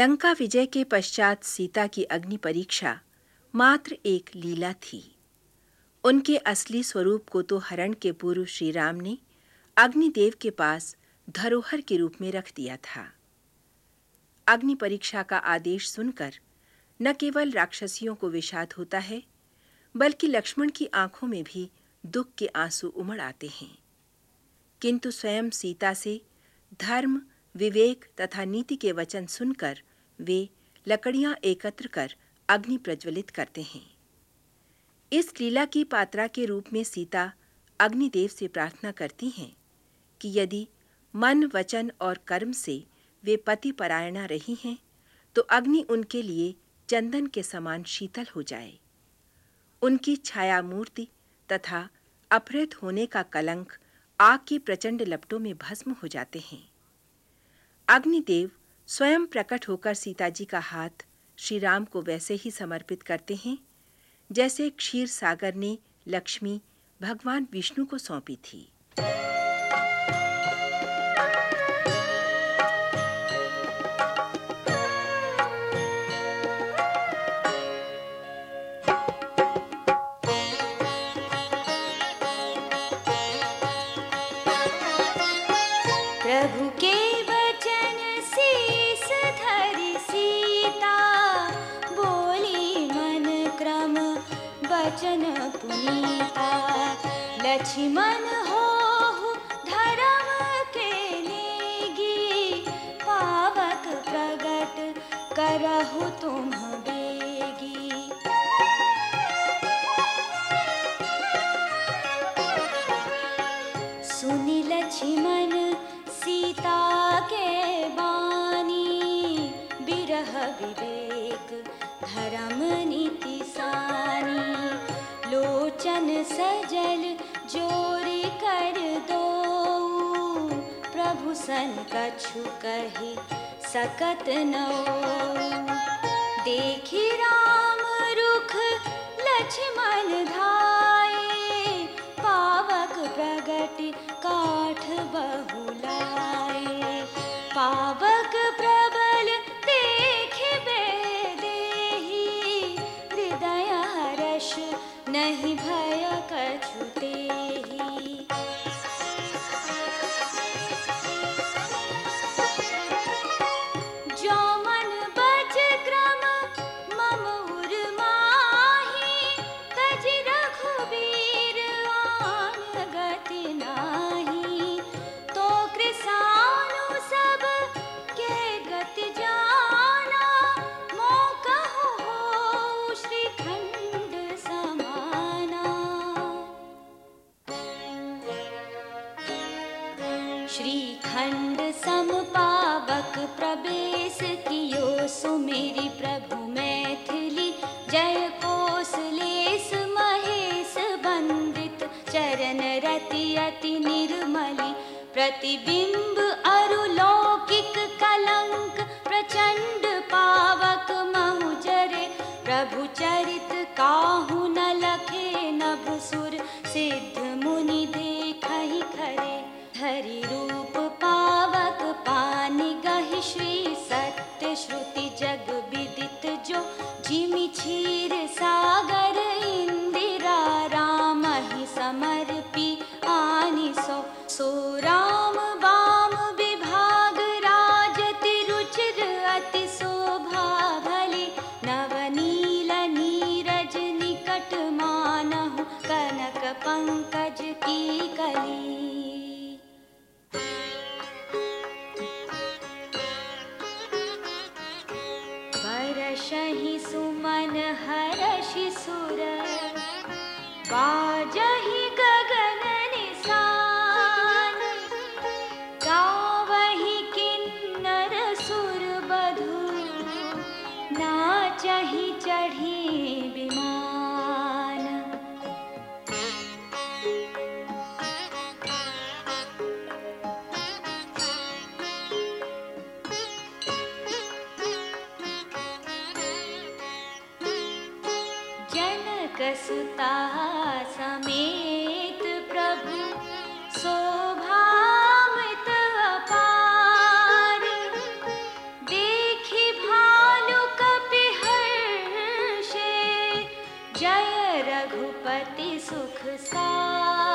लंका विजय के पश्चात सीता की अग्नि परीक्षा मात्र एक लीला थी। उनके असली स्वरूप को तो हरण के पूर्व श्री राम ने अग्निदेव के पास धरोहर के रूप में रख दिया था। अग्नि परीक्षा का आदेश सुनकर न केवल राक्षसियों को विषाद होता है, बल्कि लक्ष्मण की आँखों में भी दुख के आँसू उमड़ आते हैं। किंतु स्वयं सीता से धर्म, विवेक तथा नीति के वचन सुनकर वे लकड़ियाँ एकत्र कर अग्नि प्रज्वलित करते हैं। इस लीला की पात्रा के रूप में सीता अग्निदेव से प्रार्थना करती हैं कि यदि मन, वचन और कर्म से वे पति परायणा रही हैं तो अग्नि उनके लिए चंदन के समान शीतल हो जाए। उनकी छाया मूर्ति तथा अपहृत होने का कलंक आग की प्रचंड लपटों में भस्म हो जाते हैं। अग्निदेव स्वयं प्रकट होकर सीता जी का हाथ श्री राम को वैसे ही समर्पित करते हैं, जैसे क्षीर सागर ने लक्ष्मी भगवान विष्णु को सौंपी थी। लक्ष्मण हो धर्म के नेगी पावक प्रगट करहु तुम सन कछु कही सकत नो। देखी राम रुख लक्ष्मण धाये पावक प्रगट काठ बहुलाए पावक प्रबल देखे बेदेही हृदय हर्ष नहीं भय कछुते। ही श्रीखंड सम पावक प्रवेश कियो, सुमेरी प्रभु मैथिली, जय कोसलेस महेश वंदित, चरण रति अति निर्मली, प्रतिबिंब अरुलौकिक कलंक, प्रचंड पावक महुजरे, प्रभु चरित काहू न लखे नभ सुर सिद्ध पंकज की कली कसुता समेत प्रभु शोभामत भानु जय रघुपति सुख सा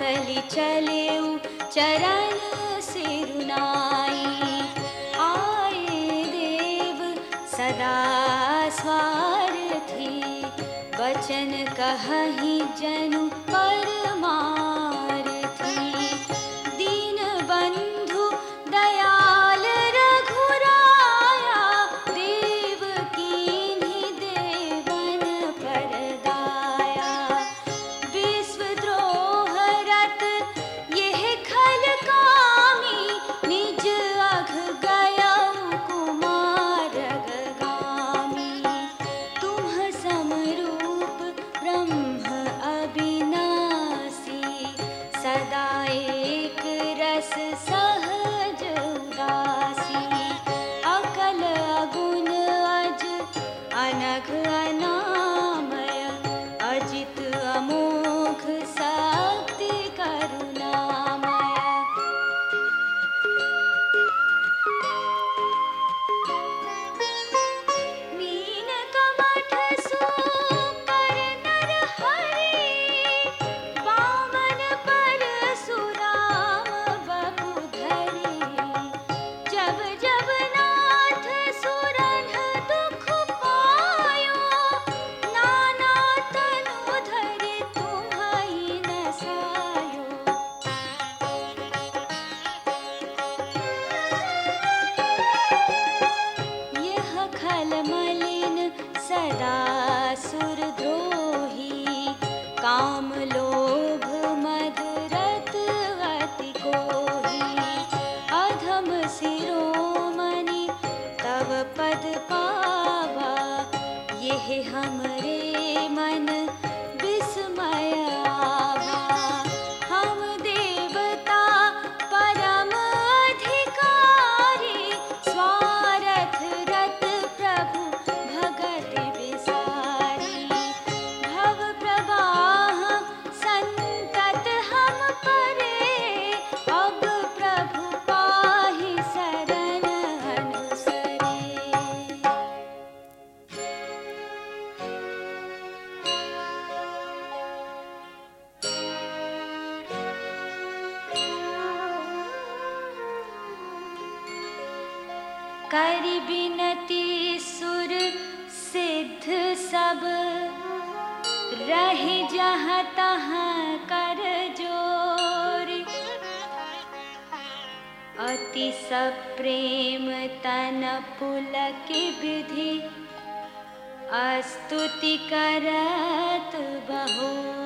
तलि चले चरण सिरुनाई। आए देव सदा स्वार थी वचन कहहि जनु पर पावा यह हमारे कर बिनती सुर सिद्ध सब। रही जहाँ तहाँ कर ज़ोर। अति सप्रेम तन पुलक विधि। अस्तुति करत बहू।